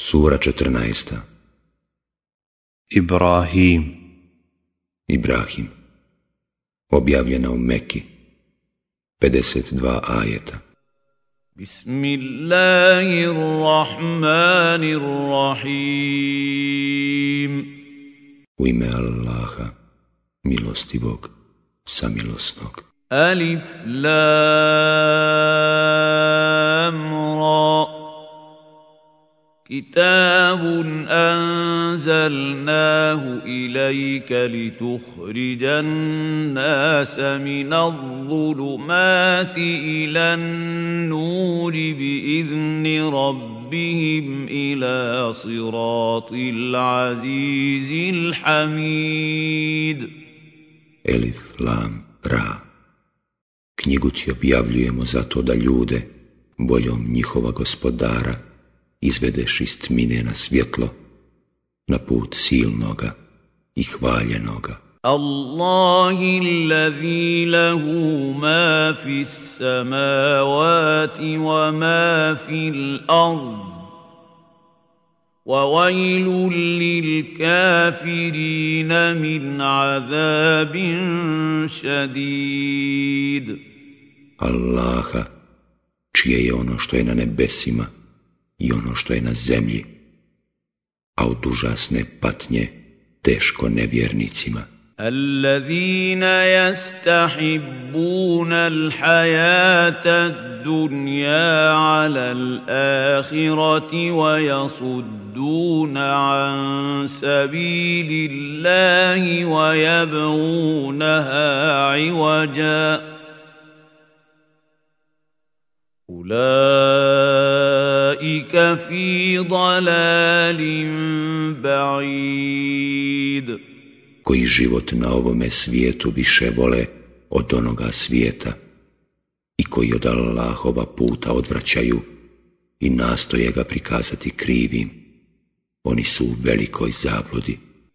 Sura 14. Ibrahim. Ibrahim. Objavljena u Meki 52 ajeta. Bismillahirrahmanirrahim. U ime Allaha, milostivog, samilosnog. Alif Lam Ra كتاب انزلناه اليك لتخرج الناس من الظلمات إلى النور باذن ربهم إلى صراط العزيز الحميد Elif, Lam, Ra. Knjigu ti objavljujemo zato da ljude, boljom njihova gospodara, izvedeš iz tmine na svjetlo, na put silnoga i hvaljenoga. الله الذي له ما في السماوات وما في الارض وويل للكافرين من عذاب شديد Allaha, čije je ono što je na nebesima i ono što je na zemlji, a od užasne patnje teško nevjernicima. الذين يستحبون الحياة الدنيا على الآخرة ويصدون عن سبيل الله ويبغونها عوجا Ulaika fi dalalim ba'id. Koji život na ovome svijetu više vole od onoga svijeta i koji od Allahova puta odvraćaju i nastoje ga prikazati krivim. Oni su u velikoj zabludi.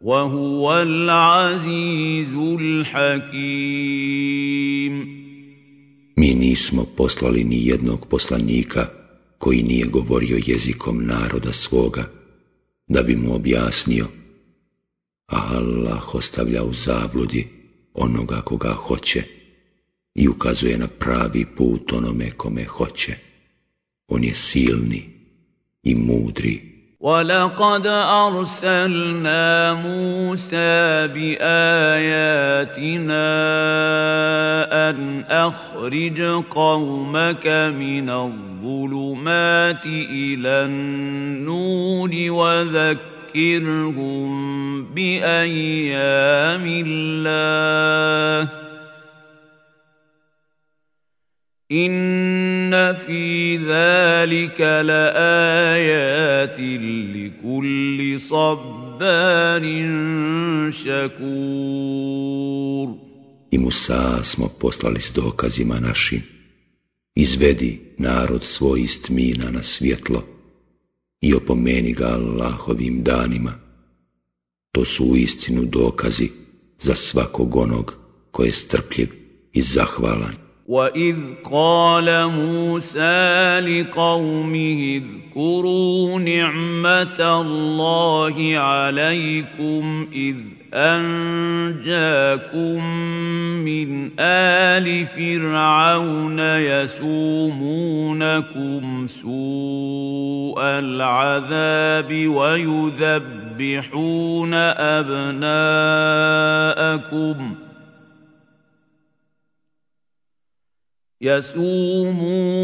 وهو العزيز الحكيم Mi nismo poslali ni jednog poslanika koji nije govorio jezikom naroda svoga, da bi mu objasnio, a Allah ostavlja u zabludi onoga koga hoće i ukazuje na pravi put onome kome hoće. On je silni i mudri. ولقد ارسلنا موسى باياتنا ان اخرج قومك من الظلمات إلى النور وذكرهم بايام الله Inna fi zalika laayatin likulli sabbanin shakur. I Musa smo poslali s dokazima našim. Izvedi narod svoj istmina na svjetlo i opomeni ga Allahovim danima. To su istinu dokazi za svakog onog koji je strpljiv i zahvalan. وإذ قال موسى لقومه اذكروا نعمة الله عليكم إذ أنجاكم من آل فرعون يسومونكم سوء العذاب ويذبحون أبناءكم ۖ يسومونكم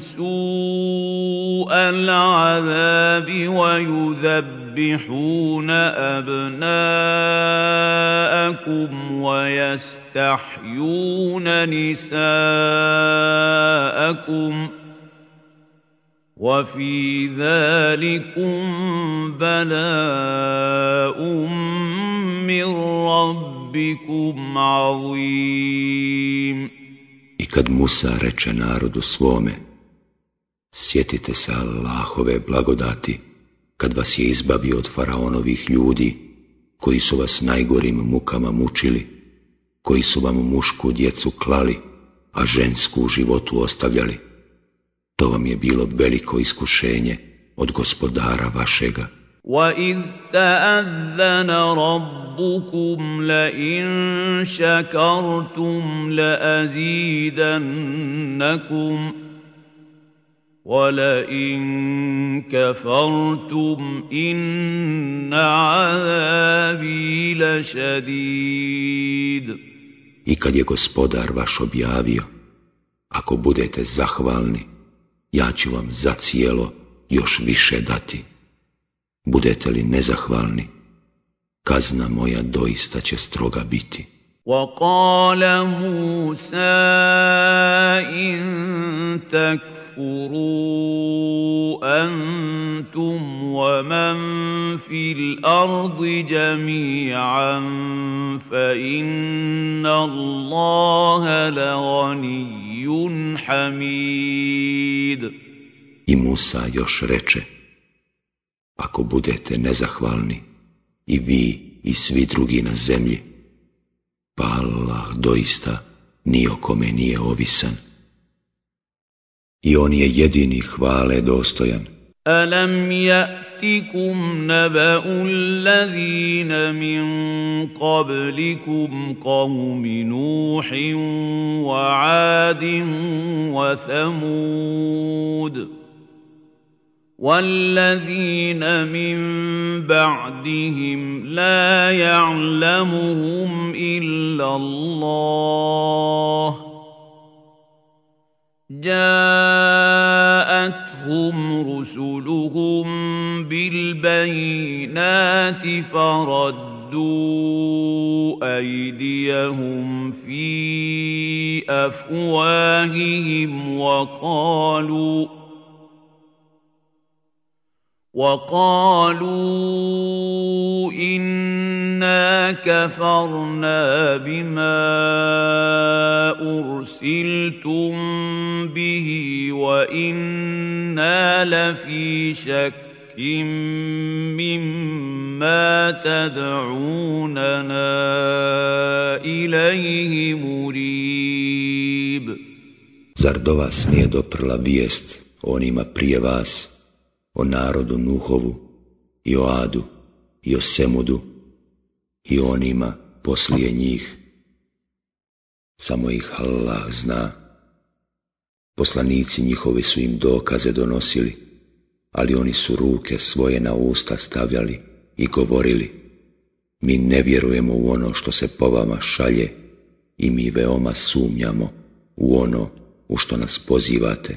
سوء العذاب ويذبحون أبناءكم ويستحيون نساءكم وفي ذلكم بلاء من ربكم عظيم kad Musa reče narodu svome, sjetite se Allahove blagodati, kad vas je izbavio od faraonovih ljudi, koji su vas najgorim mukama mučili, koji su vam mušku djecu klali, a žensku u životu ostavljali. To vam je bilo veliko iskušenje od gospodara vašega. وَإِذْ تَأَذَّنَ رَبُّكُمْ لَئِن شَكَرْتُمْ لَأَزِيدَنَّكُمْ وَلَئِن كَفَرْتُمْ إِنَّ عَذَابِي لَشَدِيدٌ I kad je gospodar vaš objavio, ako budete zahvalni, ja ću vam za cijelo još više dati. Budete li nezahvalni, kazna moja doista će stroga biti. وقال موسى إن تكفروا أنتم ومن في الأرض جميعا فإن الله لغني حميد I Musa još reče, ako budete nezahvalni, i vi i svi drugi na zemlji, pa Allah doista ni o kome nije ovisan. I on je jedini hvale dostojan. ألم يأتكم نبأ الذين من قبلكم قوم نوح وعاد وثمود والذين من بعدهم لا يعلمهم إلا الله جاءتهم رسلهم بالبينات فردوا أيديهم في أفواههم وقالوا وقالوا إنا كفرنا بما أرسلتم به وإنا لفي شك مما تدعوننا إليه مريب. Zar do vas vijest onima prije vas, o narodu Nuhovu, i o Adu, i o Semudu, i onima poslije njih. Samo ih Allah zna. Poslanici njihovi su im dokaze donosili, ali oni su ruke svoje na usta stavljali i govorili, mi ne vjerujemo u ono što se po vama šalje i mi veoma sumnjamo u ono u što nas pozivate.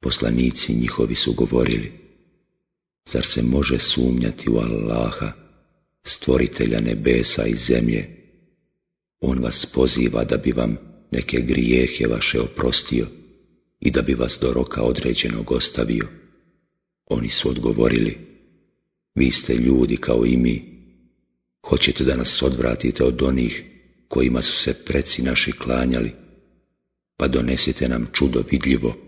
Poslanici njihovi su govorili, zar se može sumnjati u Allaha, stvoritelja nebesa i zemlje? On vas poziva da bi vam neke grijehe vaše oprostio i da bi vas do roka određenog ostavio. Oni su odgovorili, vi ste ljudi kao i mi, hoćete da nas odvratite od onih kojima su se preci naši klanjali, pa donesite nam čudo vidljivo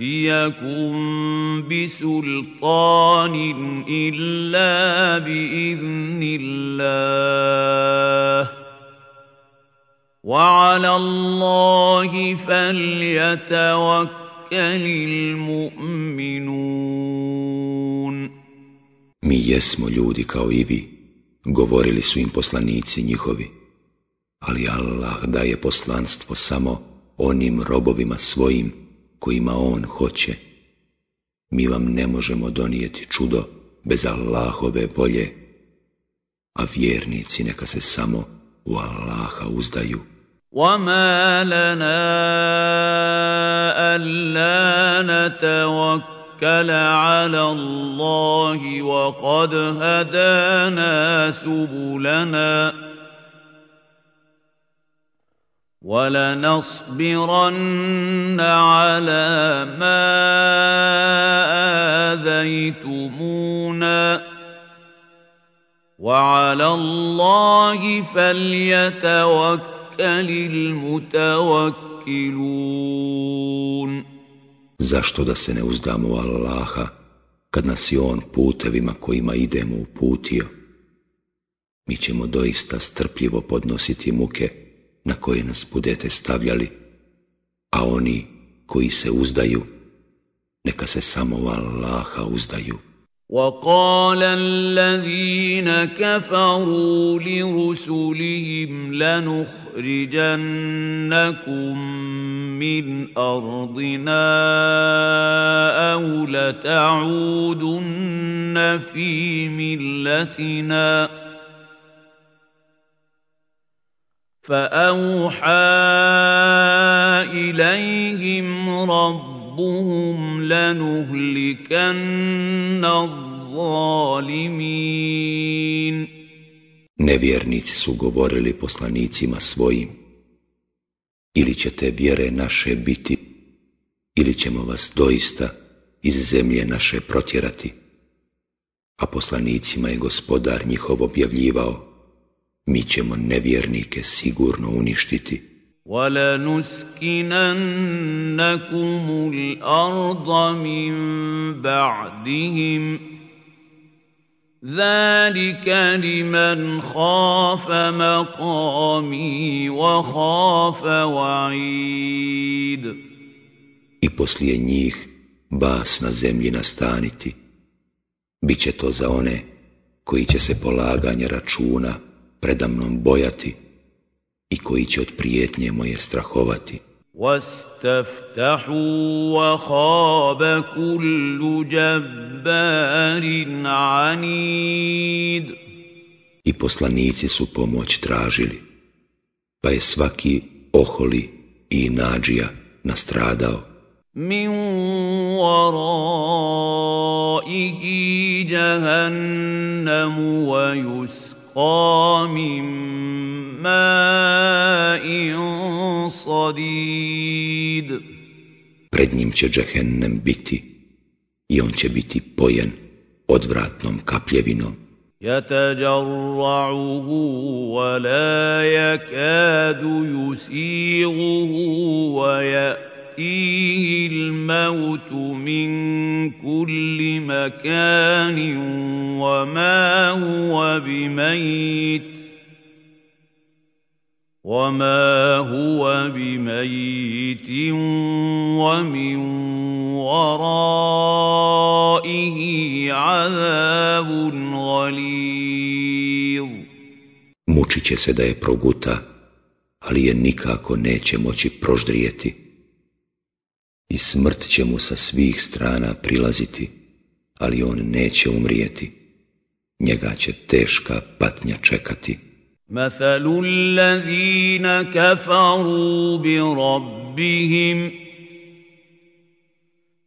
يأتيكم بسلطان إلا بإذن الله وعلى الله فليتوكل المؤمنون Mi jesmo ljudi kao i vi, govorili su im poslanici njihovi, ali Allah daje poslanstvo samo onim robovima svojim kojima on hoće. Mi vam ne možemo donijeti čudo bez Allahove volje, a vjernici neka se samo u Allaha uzdaju. وَمَا لَنَا أَلَّا نَتَوَكَّلَ عَلَى اللَّهِ وَقَدْ هَدَانَا سُبُلَنَا ولنصبرن على ما آذيتمونا وعلى الله فليتوكل المتوكلون Zašto da se ne uzdamo Allaha, kad nas je On putevima kojima idemo uputio? Mi ćemo doista strpljivo podnositi muke, na koje nas budete stavljali, a oni koji se uzdaju, neka se samo Allaha uzdaju. وقال الذين كفروا لرسلهم لنخرجنكم من أرضنا أو لتعودن في ملتنا فأوحى إليهم ربهم لنهلكن الظالمين Nevjernici su govorili poslanicima svojim, ili ćete vjere naše biti, ili ćemo vas doista iz zemlje naše protjerati. A poslanicima je gospodar njihov objavljivao, mi ćemo nevjernike sigurno uništiti. وَلَنُسْكِنَنَّكُمُ الْأَرْضَ مِنْ بَعْدِهِمْ ذَلِكَ لِمَنْ خَافَ مَقَامِي وَخَافَ وَعِيدِ I poslije njih bas na zemlji nastaniti. Biće to za one koji će se polaganje računa predamnom bojati i koji će od prijetnje moje strahovati. واستفتحوا وخاب كل جبار عنيد I poslanici su pomoć tražili, pa je svaki oholi i nađija nastradao. Min waraihi jahannamu wa yusra من ماء صديد Pred njim će džehennem biti i on će biti pojen odvratnom kapljevinom. يتجرعه ولا يكاد يسيغه ويأتي يأتيه الموت من كل مكان وما هو بميت وما هو بميت ومن ورائه عذاب غليظ Mučit će se da je proguta, ali je nikako neće moći proždrijeti. i smrt će mu sa svih strana prilaziti, ali on neće umrijeti. Njega će teška patnja čekati. Mathalu allazina kafaru bi rabbihim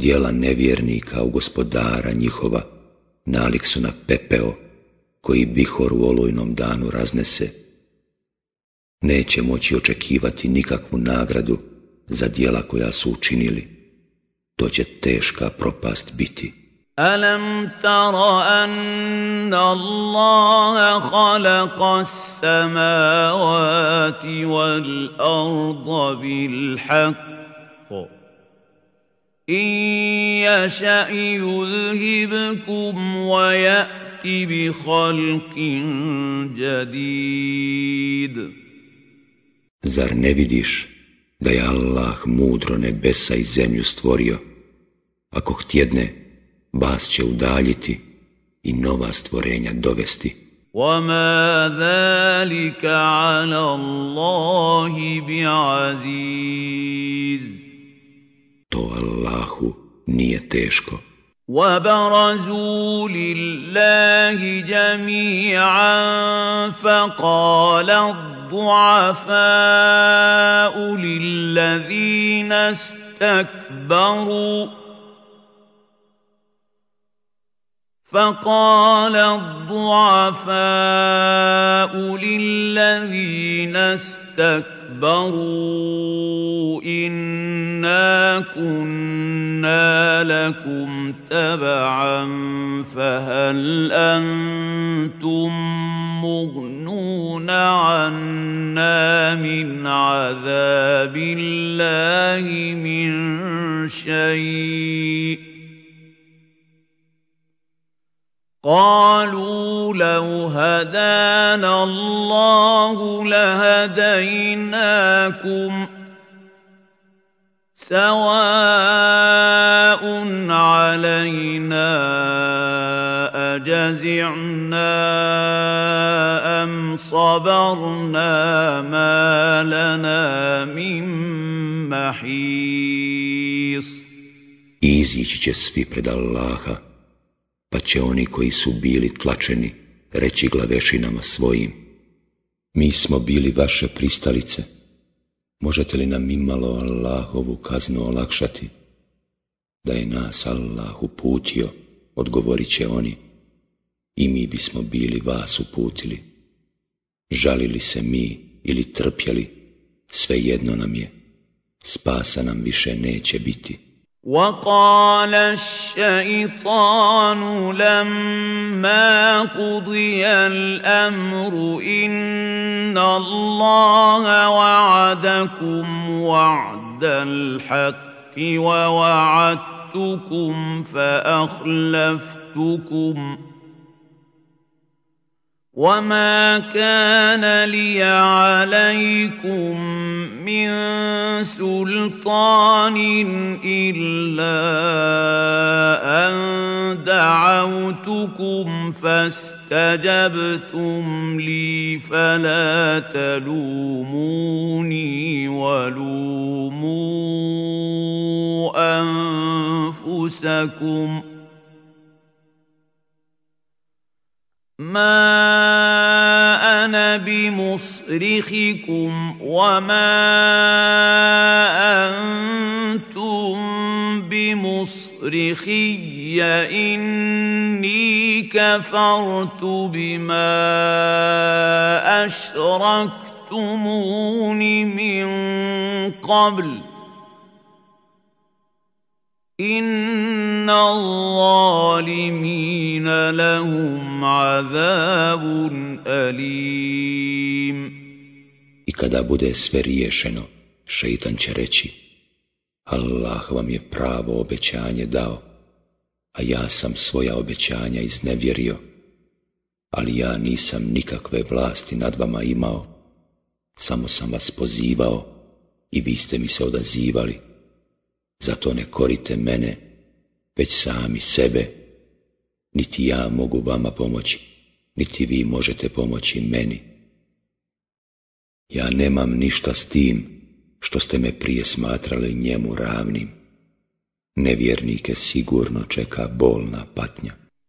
Dijela nevjernika u gospodara njihova nalik su na pepeo koji vihor u olujnom danu raznese. Neće moći očekivati nikakvu nagradu za dijela koja su učinili. To će teška propast biti. ألم تر أن الله خلق السماوات والأرض بالحق إن يشأ يذهبكم ويأت بخلق جديد Zar ne vidiš da je Allah mudro nebesa i zemlju stvorio? Ako htjedne, vas će udaljiti i nova stvorenja dovesti. وما ذلك على الله بعزيز To Allahu nije teško. وبرزوا لله جميعا فقال الضعفاء للذين استكبروا فقال الضعفاء للذين استكبروا انا كنا لكم تبعا فهل أنتم مغنون عنا من عذاب الله من شيء قالوا لو هدانا الله لهديناكم سواء علينا أجزعنا أم صبرنا ما لنا من محيص. Izići će svi pred pa će oni koji su bili tlačeni reći glavešinama svojim. Mi smo bili vaše pristalice, možete li nam imalo Allahovu kaznu olakšati? Da je nas Allah uputio, odgovorit će oni, i mi bismo bili vas uputili. Žalili se mi ili trpjeli, svejedno nam je, spasa nam više neće biti. وقال الشيطان لما قضي الأمر إن الله وعدكم وعد الحق ووعدتكم فأخلفتكم وما كان لي عليكم من سلطان الا ان دعوتكم فاستجبتم لي فلا تلوموني ولوموا انفسكم ما أنا بمصرخكم وما أنتم بمصرخي اني كفرت بما اشركتمون من قبل إن الظالمين لهم عذاب أليم I kada bude sve riješeno, šeitan će reći, Allah vam je pravo obećanje dao, a ja sam svoja obećanja iznevjerio, ali ja nisam nikakve vlasti nad vama imao, samo sam vas pozivao i vi ste mi se odazivali, zato ne korite mene, već sami sebe Niti ja mogu vama pomoći, niti vi možete pomoći meni. Ja nemam ništa s tim što ste me prije smatrali njemu ravnim. Nevjernike sigurno čeka bolna patnja.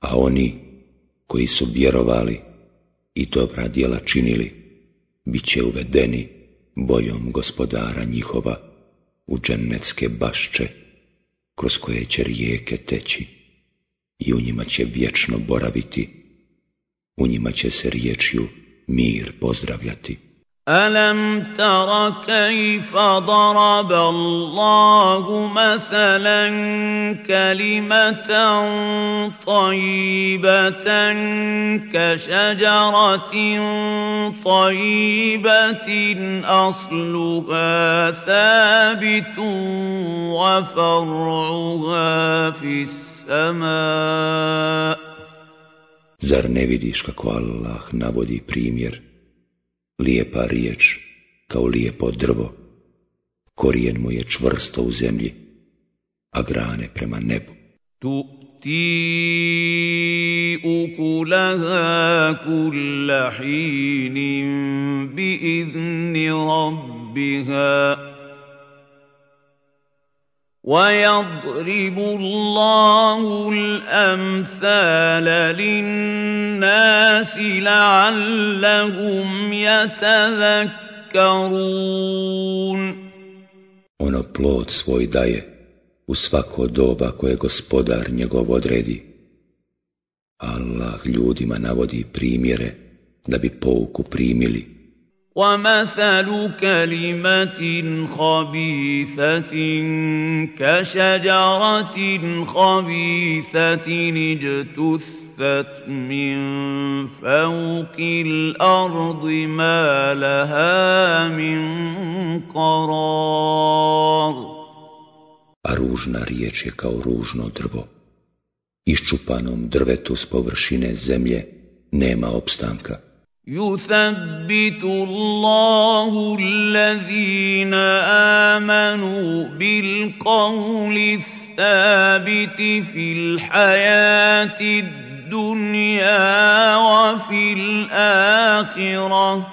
a oni koji su vjerovali i dobra djela činili, bit će uvedeni boljom gospodara njihova u džennetske bašče, kroz koje će rijeke teći i u njima će vječno boraviti, u njima će se riječju mir pozdravljati. ألم تر كيف ضرب الله مثلا كلمة طيبة كشجرة طيبة أصلها ثابت وفرعها في السماء Zar ne vidiš kako Allah navodi primjer lijepa riječ kao lijepo drvo, korijen mu je čvrsto u zemlji, a grane prema nebu. Tu ti ukulaha kulla hinin bi idni rabbiha ويضرب الله الامثال للناس لعلهم يتذكرون ono plod svoj daje u svako doba koje gospodar njegov odredi. Allah ljudima navodi primjere da bi pouku primili ومثل كلمة خبيثة كشجرة خبيثة اجتثت من فوق الأرض ما لها من قرار A ružna riječ je kao ružno drvo. Iščupanom drvetu s površine zemlje nema opstanka. يثبت الله الذين امنوا بالقول الثابت في الحياة الدنيا وفي الاخره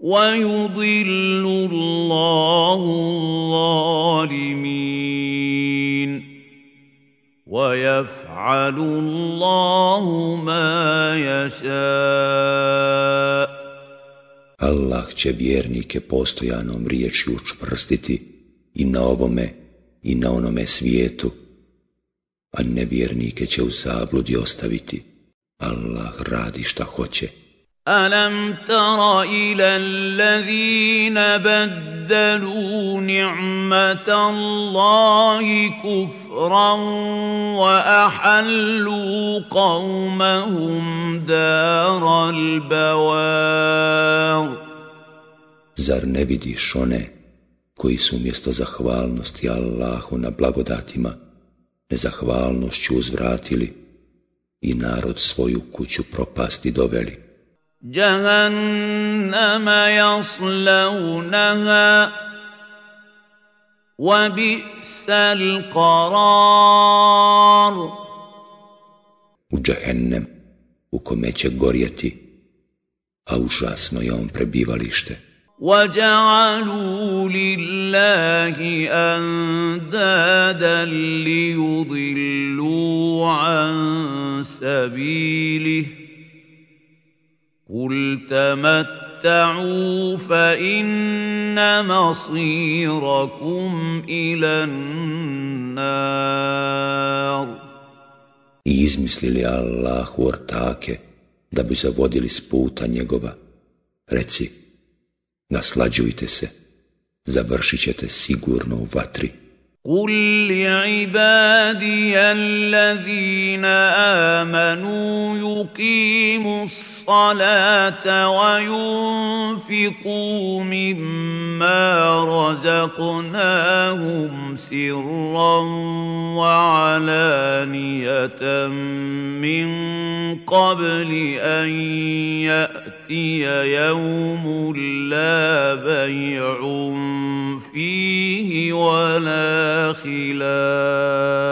ويضل الله الظالمين ويفعل الله ما يشاء Allah će vjernike postojanom riječju učvrstiti i na ovome i na onome svijetu, a nevjernike će u zabludi ostaviti. Allah radi šta hoće. ألم تر إلى الذين بدلوا نعمة الله كفرا وأحلوا قومهم دار البوار Zar ne vidiš one koji su umjesto zahvalnosti Allahu na blagodatima nezahvalnošću uzvratili i narod svoju kuću propasti doveli? جهنم يصلونها وبئس القرار u džehennem u kome će gorjeti, a užasno je on prebivalište. وجعلوا لله أندادا ليضلوا عن سبيله قل تمتعوا فإن مصيركم إلى النار I izmislili Allahu ortake da bi zavodili s puta njegova. Reci, naslađujte se, završit ćete sigurno u vatri. قل لعبادي الذين آمنوا يقيموا الصلاة وينفقوا مما رزقناهم سرا وعلانية من قبل أن يأتي يوم لا بيع فيه ولا خلال.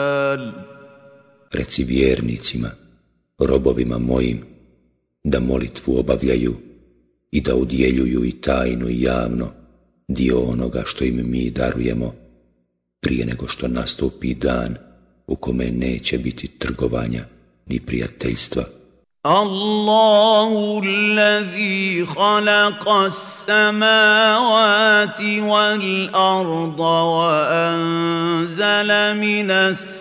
Reci vjernicima, robovima mojim, da molitvu obavljaju i da udjeljuju i tajno i javno dio onoga što im mi darujemo, prije nego što nastupi dan u kome neće biti trgovanja ni prijateljstva. الله الذي خلق السماوات والأرض وأنزل من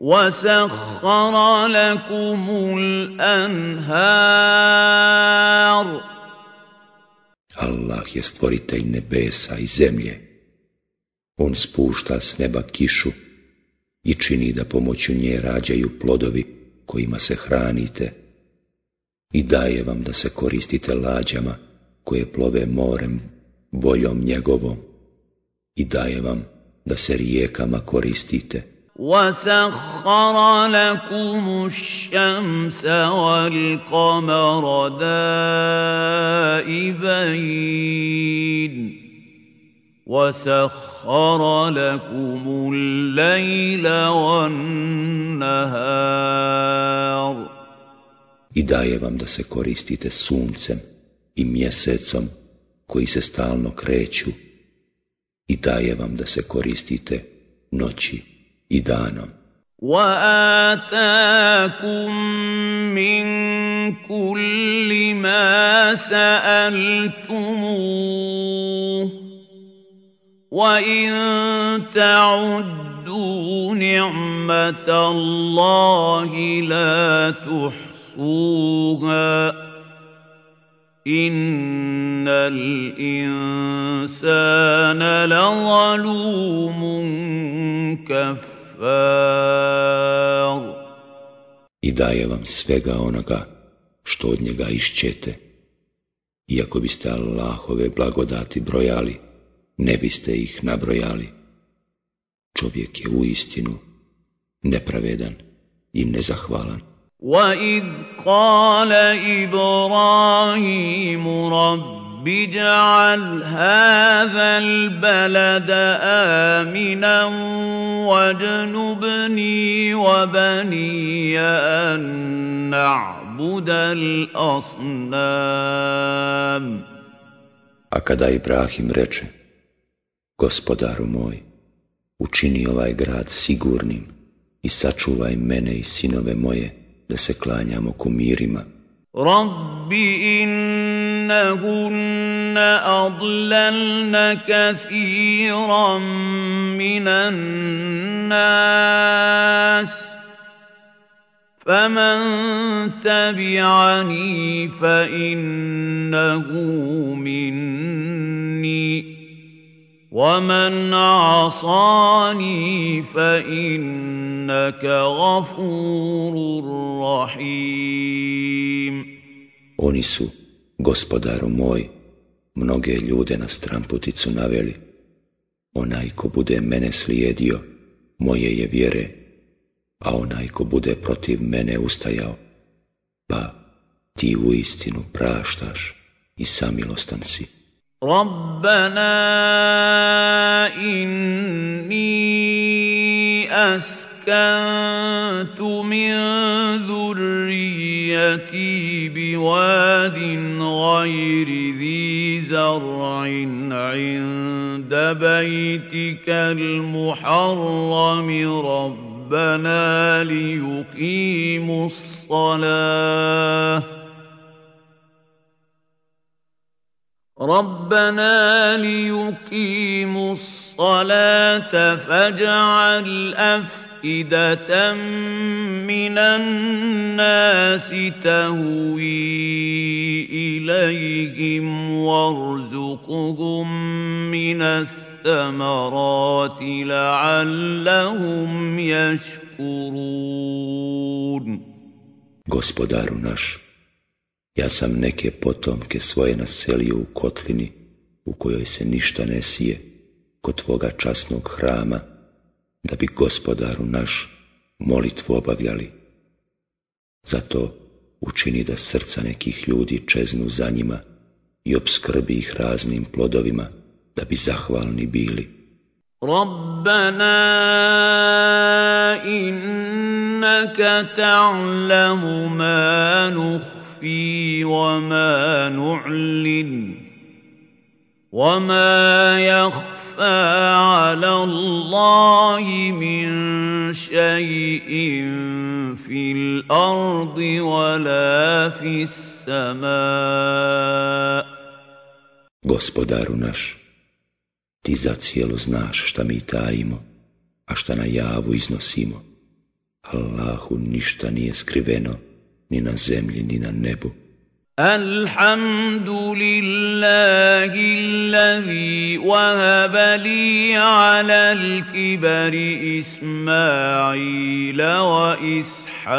وسخر لكم الانهار Allah je stvoritelj nebesa i zemlje. On spušta s neba kišu i čini da pomoću nje rađaju plodovi kojima se hranite i daje vam da se koristite lađama koje plove morem voljom njegovom i daje vam da se rijekama koristite. وسخر لكم الشمس والقمر دائبين وسخر لكم الليل والنهار i daje vam da se koristite suncem i mjesecom koji se stalno kreću i daje vam da se koristite noći I danom. وآتاكم من كل ما سألتموه وإن تعدوا نعمة الله لا تحصوها إن الإنسان لظلوم كفار I daje vam svega onoga što od njega išćete. Iako biste Allahove blagodati brojali, ne biste ih nabrojali. Čovjek je u istinu nepravedan i nezahvalan. واذ قال ابراهيم رب اجعل هذا البلد امنا واجنبني وبني ان نعبد الاصنام A kada Ibrahim reče, gospodaru moj, učini ovaj grad sigurnim i sačuvaj mene i sinove moje, da se klanjamo kumirima. Rabbi إنهن أضللن كثيرا من الناس فمن تبعني فإنه مني ومن عصاني فإنك غفور رحيم Oni Gospodaru moj, mnoge ljude na stramputicu naveli. Onaj ko bude mene slijedio, moje je vjere, a onaj ko bude protiv mene ustajao, pa ti u istinu praštaš i samilostan si. Rabbana inni askantu min ذريتي بواد غير ذي زرع عند بيتك المحرم. رب ربنا ليقيموا الصلاة. ربنا ليقيموا الصلاة فاجعل أفئدة من الناس تهوي إليهم وارزقهم من الثمرات لعلهم يشكرون Gospodaru naš, ja sam neke potomke svoje naselio u kotlini u kojoj se ništa ne sije, kod tvoga časnog hrama, da bi gospodaru naš molitvu obavljali. Zato učini da srca nekih ljudi čeznu za njima i obskrbi ih raznim plodovima da bi zahvalni bili. Rabbana innaka ta'lamu ma nuhfi wa ma nu'lin wa ma يخفى على الله من شيء في الأرض ولا في السماء Gospodaru naš, ti zacijelo znaš šta mi tajimo, a šta na javu iznosimo. Allahu ništa nije skriveno, ni na zemlji, ni na nebu. الحمد لله الذي وهب لي على الكبر إسماعيل وإسحاق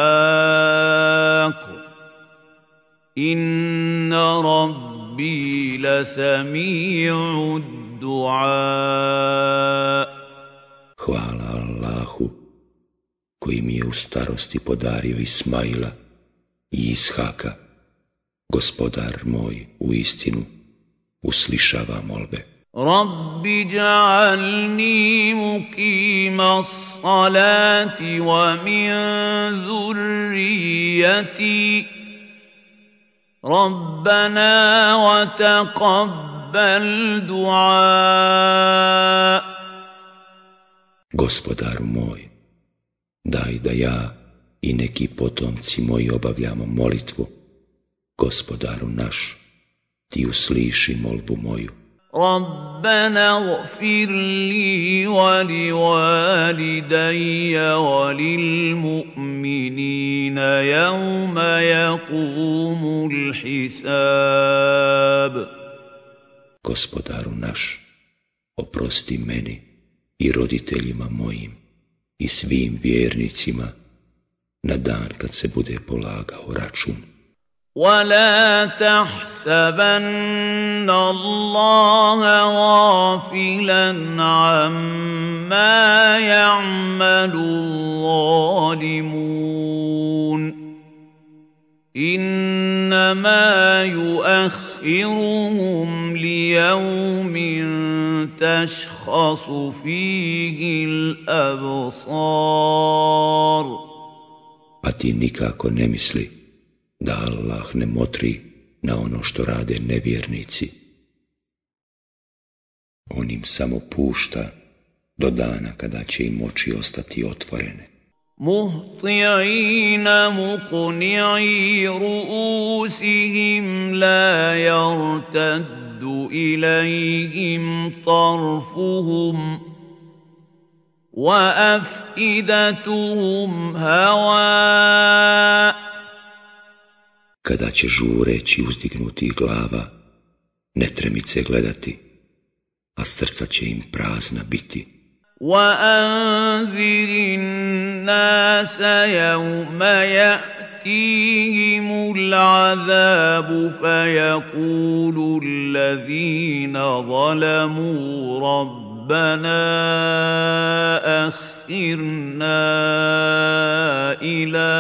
إن ربي لسميع الدعاء Hvala Allahu, koji mi je u starosti podario Ismaila i Ishaka. Gospodar moj, u istinu, uslišava molbe. Rabbi ja'alni mukima salati wa min zurrijati. Rabbana wa taqabbal du'a. Gospodaru moj, daj da ja i neki potomci moji obavljamo molitvu Gospodaru naš, ti usliši molbu moju. ربنا اغفر لي ولوالدي وللمؤمنين يوم يقوم الحساب Gospodaru naš, oprosti meni i roditeljima mojim i svim vjernicima na dan kad se bude polagao račun. ولا تحسبن الله غافلا عما يعمل الظالمون انما يؤخرهم ليوم تشخص فيه الابصار A ti nikako da Allah ne motri na ono što rade nevjernici. On im samo pušta do dana kada će im oči ostati otvorene. مهطعين مقنعي رؤوسهم لا يرتد اليهم طرفهم وافئدتهم هواء Kada će žureći uzdignuti glava, netremice gledati, a srca će im prazna biti. وأنذر الناس يوم يأتيهم العذاب فيقول الذين ظلموا ربنا أخرنا إلى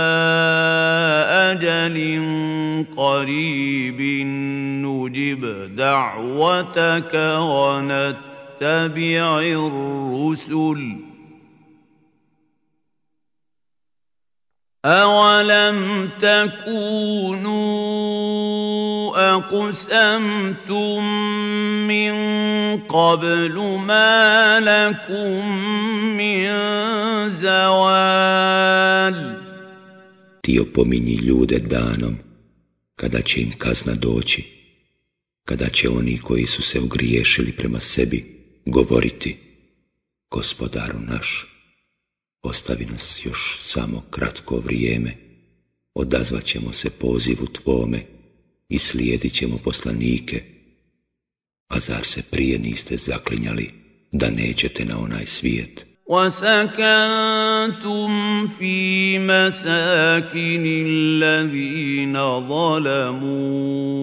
أجل قريب نجب دعوتك ونتبع نتبع الرسل. أولم تكونوا أقسمتم من قبل ما لكم من زوال. Ti opominji ljude danom, kada će im kazna doći, kada će oni koji su se ogriješili prema sebi govoriti, gospodaru naš, ostavi nas još samo kratko vrijeme, odazvat ćemo se pozivu tvome i slijedit ćemo poslanike, a zar se prije niste zaklinjali da nećete na onaj svijet? وسكنتم في مساكن الذين ظلموا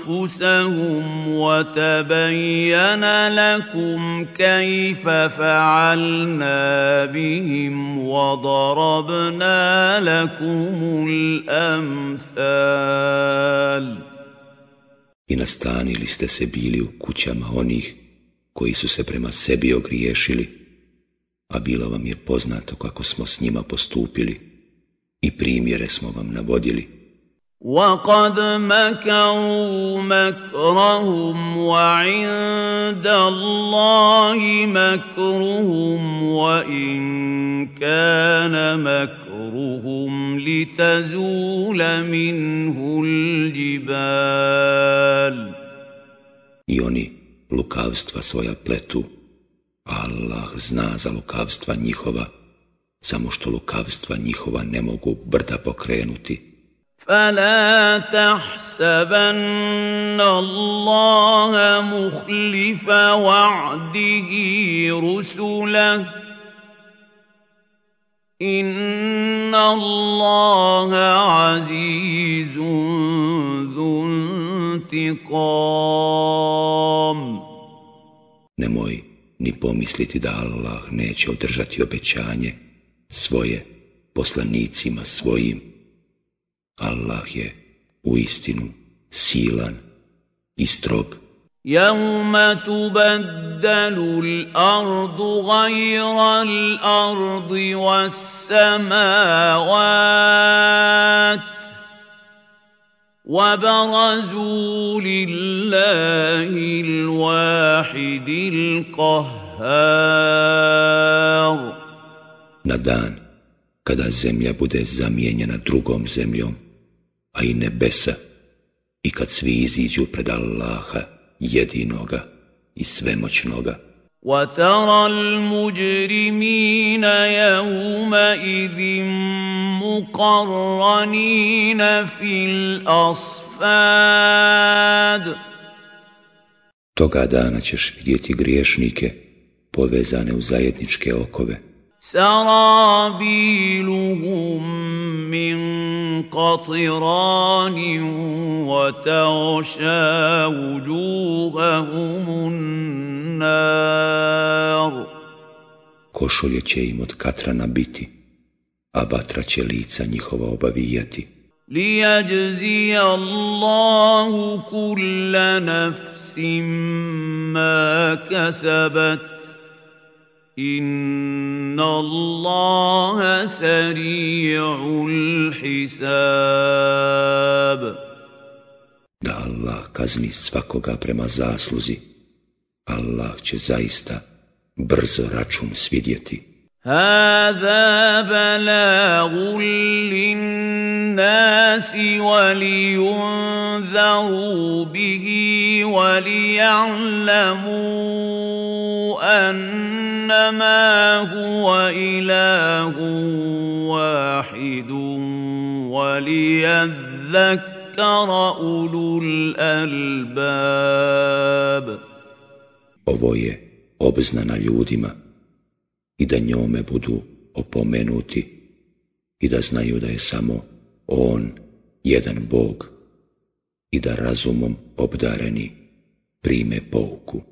أنفسهم وتبين لكم كيف فعلنا بهم وضربنا لكم الأمثال. I nastanili ste se bili u kućama onih koji su se prema sebi ogriješili, a bilo vam je poznato kako smo s njima postupili i primjere smo vam navodili. وَقَدْ مَكَرُوا مَكْرَهُمْ وَعِندَ اللَّهِ مَكْرُهُمْ وَإِنْ كَانَ مَكْرُهُمْ لِتَزُولَ مِنْهُ الْجِبَالُ I oni lukavstva svoja pletu, Allah zna za lukavstva njihova, samo što lukavstva njihova ne mogu brda pokrenuti. فلا تحسبن الله مخلف وعده رسله ان الله عزيز ذو انتقام Nemoj ni pomisliti da Allah neće održati obećanje svoje poslanicima svojim. Allah je u istinu silan i strog. يوم تبدل الارض غير الارض والسماوات وبرزوا لله الواحد القهار Na dan kada zemlja bude zamijenjena drugom zemljom, a i nebesa, i kad svi iziđu pred Allaha, jedinoga i svemoćnoga. وترى المجرمين يومئذ مقرنين في الأصفاد Toga dana ćeš vidjeti griješnike povezane u zajedničke okove. سرابيلهم من قطران وتغشى وجوههم النار Košulje će im od katrana biti, a vatra će lica njihova obavijati. ليجزي الله كل نفس ما كسبت ان الله سريع الحساب Da Allah kazni svakoga prema zasluzi, Allah će zaista brzo račun svidjeti. هذا بلاغ للناس ولينذروا به وليعلموا انما هو اله واحد وليذكر اولو الالباب Ovo je obznana ljudima i da njome budu opomenuti i da znaju da je samo On jedan Bog i da razumom obdareni prime pouku.